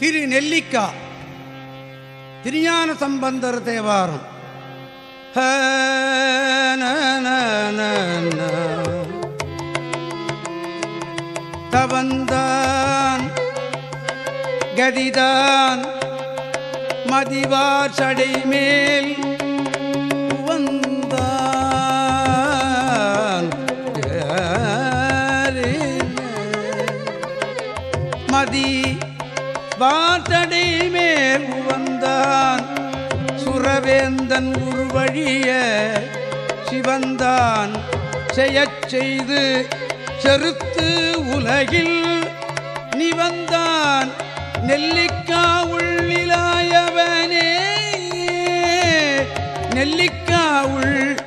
திரு நெல்லிக்கா. திருஞான சம்பந்தர் தேவாரம். தவந்தான் கதிதான் மதிவார் சடை மேல் மதி வார்த்தடை மேல் உவந்தான். சுரவேந்தன் உருவழிய சிவந்தான். செய்யச் செய்து செருத்து உலகில் நிவந்தான். நெல்லிக்கா உள்ளிலாயவனே நெல்லிக்கா உள்